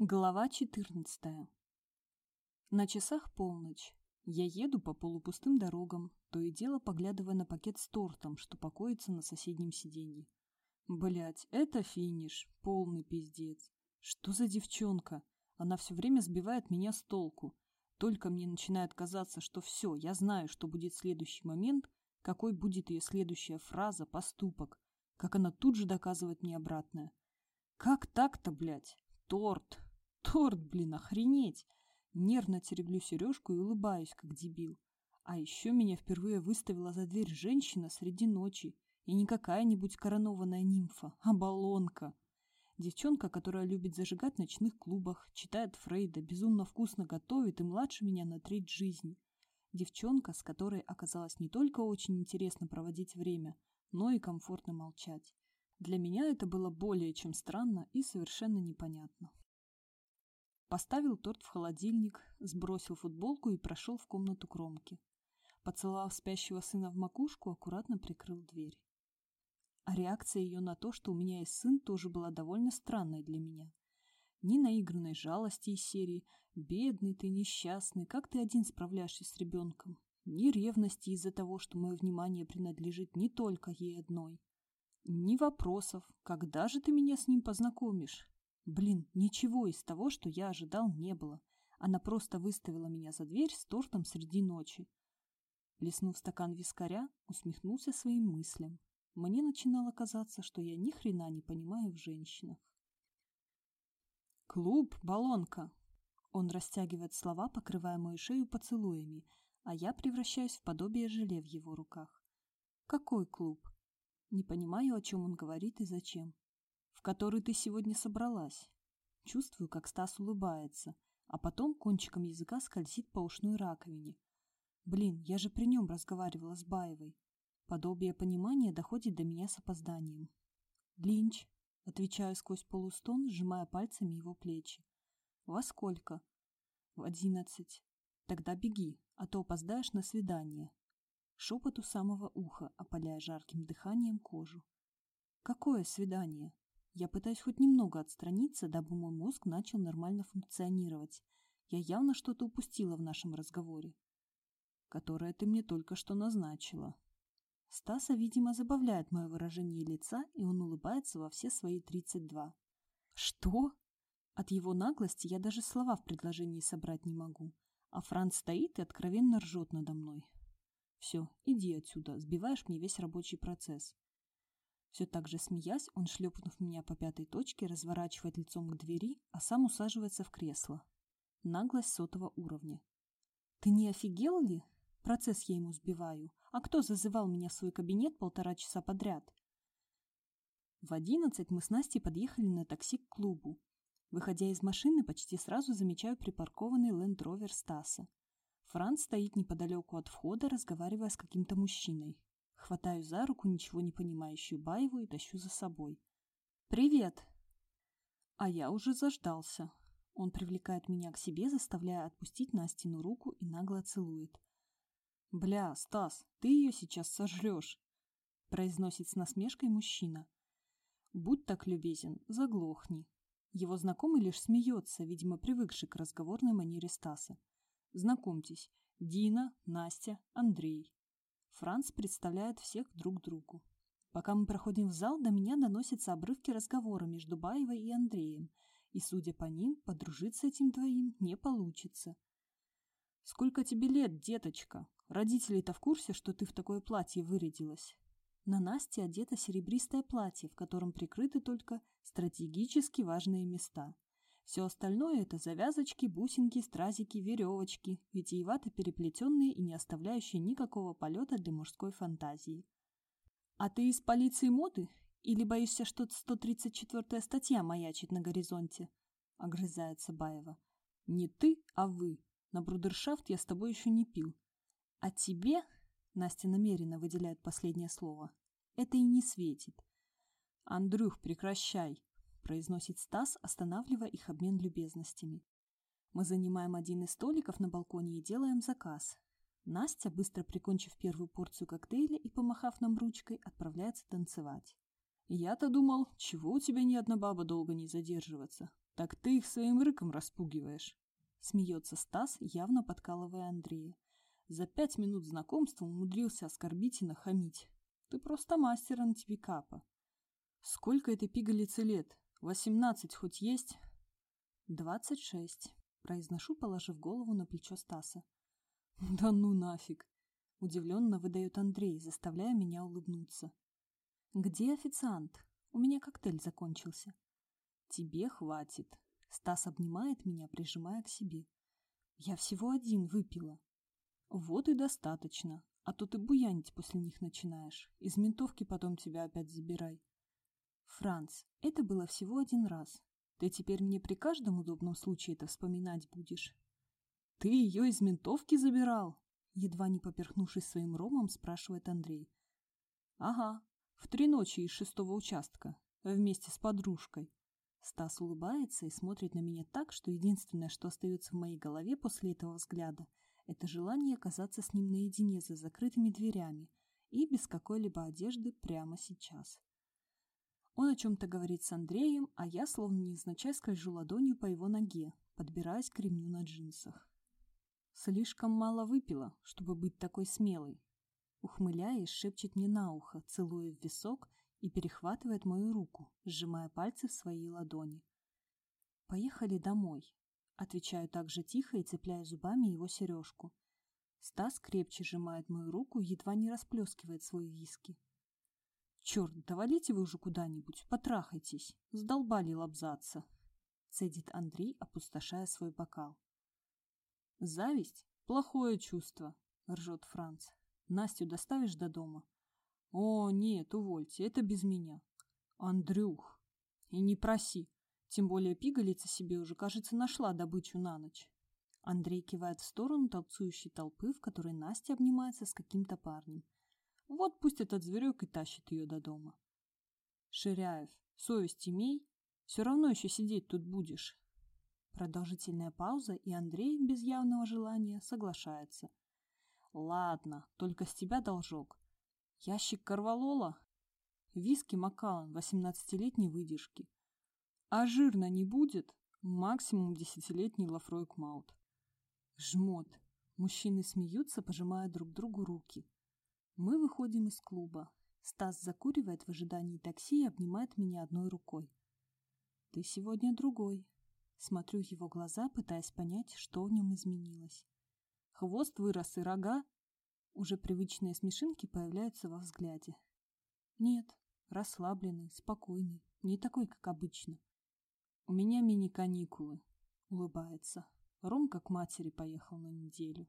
Глава 14 На часах полночь. Я еду по полупустым дорогам, то и дело поглядывая на пакет с тортом, что покоится на соседнем сиденье. Блять, это финиш, полный пиздец. Что за девчонка? Она все время сбивает меня с толку. Только мне начинает казаться, что все, я знаю, что будет следующий момент, какой будет ее следующая фраза, поступок, как она тут же доказывает мне обратное. Как так-то, блядь? Торт, Торт, блин, охренеть! Нервно тереблю сережку и улыбаюсь, как дебил. А еще меня впервые выставила за дверь женщина среди ночи. И не какая-нибудь коронованная нимфа, а баллонка. Девчонка, которая любит зажигать в ночных клубах, читает Фрейда, безумно вкусно готовит и младше меня на треть жизни. Девчонка, с которой оказалось не только очень интересно проводить время, но и комфортно молчать. Для меня это было более чем странно и совершенно непонятно. Поставил торт в холодильник, сбросил футболку и прошел в комнату кромки. Поцеловав спящего сына в макушку, аккуратно прикрыл дверь. А реакция ее на то, что у меня есть сын, тоже была довольно странной для меня. Ни наигранной жалости из серии «Бедный ты, несчастный, как ты один справляешься с ребенком?» Ни ревности из-за того, что мое внимание принадлежит не только ей одной. Ни вопросов «Когда же ты меня с ним познакомишь?» Блин, ничего из того, что я ожидал, не было. Она просто выставила меня за дверь с тортом среди ночи. Леснув стакан вискаря, усмехнулся своим мыслям. Мне начинало казаться, что я ни хрена не понимаю в женщинах. «Клуб, баллонка!» Он растягивает слова, покрывая мою шею поцелуями, а я превращаюсь в подобие желе в его руках. «Какой клуб?» Не понимаю, о чем он говорит и зачем в который ты сегодня собралась. Чувствую, как Стас улыбается, а потом кончиком языка скользит по ушной раковине. Блин, я же при нем разговаривала с Баевой. Подобие понимания доходит до меня с опозданием. Линч, отвечаю сквозь полустон, сжимая пальцами его плечи. Во сколько? В одиннадцать. Тогда беги, а то опоздаешь на свидание. Шепот у самого уха, опаляя жарким дыханием кожу. Какое свидание? Я пытаюсь хоть немного отстраниться, дабы мой мозг начал нормально функционировать. Я явно что-то упустила в нашем разговоре. Которое ты мне только что назначила. Стаса, видимо, забавляет мое выражение лица, и он улыбается во все свои тридцать два. Что? От его наглости я даже слова в предложении собрать не могу. А Франц стоит и откровенно ржет надо мной. Все, иди отсюда, сбиваешь мне весь рабочий процесс. Все так же смеясь, он, шлепнув меня по пятой точке, разворачивает лицом к двери, а сам усаживается в кресло. Наглость сотого уровня. «Ты не офигел ли?» Процесс я ему сбиваю. А кто зазывал меня в свой кабинет полтора часа подряд? В одиннадцать мы с Настей подъехали на такси к клубу. Выходя из машины, почти сразу замечаю припаркованный лендровер Стаса. Франц стоит неподалеку от входа, разговаривая с каким-то мужчиной. Хватаю за руку ничего не понимающую Баеву и тащу за собой. «Привет!» А я уже заждался. Он привлекает меня к себе, заставляя отпустить Настину руку и нагло целует. «Бля, Стас, ты ее сейчас сожрешь!» произносит с насмешкой мужчина. «Будь так любезен, заглохни». Его знакомый лишь смеется, видимо, привыкший к разговорной манере Стаса. «Знакомьтесь, Дина, Настя, Андрей. Франц представляет всех друг другу. Пока мы проходим в зал, до меня доносятся обрывки разговора между Баевой и Андреем, и, судя по ним, подружиться этим двоим не получится. «Сколько тебе лет, деточка? Родители-то в курсе, что ты в такое платье вырядилась?» На Насте одето серебристое платье, в котором прикрыты только стратегически важные места. Все остальное – это завязочки, бусинки, стразики, веревочки, витиевато переплетенные и не оставляющие никакого полета для мужской фантазии. «А ты из полиции моды? Или боишься, что 134-я статья маячит на горизонте?» – огрызается Баева. «Не ты, а вы. На брудершафт я с тобой еще не пил. А тебе...» – Настя намеренно выделяет последнее слово. «Это и не светит. Андрюх, прекращай произносит Стас, останавливая их обмен любезностями. Мы занимаем один из столиков на балконе и делаем заказ. Настя, быстро прикончив первую порцию коктейля и помахав нам ручкой, отправляется танцевать. Я-то думал, чего у тебя ни одна баба долго не задерживаться. Так ты их своим рыком распугиваешь. Смеется Стас, явно подкалывая Андрея. За пять минут знакомства умудрился оскорбить и нахамить. Ты просто мастер антипикапа. Сколько этой пигалице лет? Восемнадцать хоть есть? Двадцать шесть. Произношу, положив голову на плечо Стаса. Да ну нафиг. Удивленно выдает Андрей, заставляя меня улыбнуться. Где официант? У меня коктейль закончился. Тебе хватит. Стас обнимает меня, прижимая к себе. Я всего один выпила. Вот и достаточно. А то ты буянить после них начинаешь. Из ментовки потом тебя опять забирай. Франц, это было всего один раз. Ты теперь мне при каждом удобном случае это вспоминать будешь. Ты ее из ментовки забирал? Едва не поперхнувшись своим ромом, спрашивает Андрей. Ага, в три ночи из шестого участка, вместе с подружкой. Стас улыбается и смотрит на меня так, что единственное, что остается в моей голове после этого взгляда, это желание оказаться с ним наедине за закрытыми дверями и без какой-либо одежды прямо сейчас. Он о чем-то говорит с Андреем, а я словно невзначай скольжу ладонью по его ноге, подбираясь к ремню на джинсах. Слишком мало выпила, чтобы быть такой смелой. Ухмыляясь, шепчет мне на ухо, целуя в висок и перехватывает мою руку, сжимая пальцы в своей ладони. «Поехали домой», — отвечаю так же тихо и цепляю зубами его сережку. Стас крепче сжимает мою руку, едва не расплескивает свой виски. «Черт, да вы уже куда-нибудь, потрахайтесь, сдолбали лобзаться», — цедит Андрей, опустошая свой бокал. «Зависть — плохое чувство», — ржет Франц. «Настю доставишь до дома?» О, нет, увольте, это без меня. Андрюх, и не проси. Тем более пигалица себе уже, кажется, нашла добычу на ночь. Андрей кивает в сторону толцующей толпы, в которой Настя обнимается с каким-то парнем. Вот пусть этот зверек и тащит ее до дома. Ширяев, совесть имей, все равно еще сидеть тут будешь. Продолжительная пауза, и Андрей без явного желания соглашается. Ладно, только с тебя должок. Ящик корвалола? Виски Макалан 18-летней выдержки. А жирно не будет? Максимум десятилетний Лафройк Маут. Жмот. Мужчины смеются, пожимая друг другу руки. Мы выходим из клуба. Стас закуривает в ожидании такси и обнимает меня одной рукой. «Ты сегодня другой». Смотрю его глаза, пытаясь понять, что в нем изменилось. Хвост вырос и рога, уже привычные смешинки появляются во взгляде. Нет, расслабленный, спокойный, не такой, как обычно. У меня мини-каникулы, улыбается. Ром как матери поехал на неделю.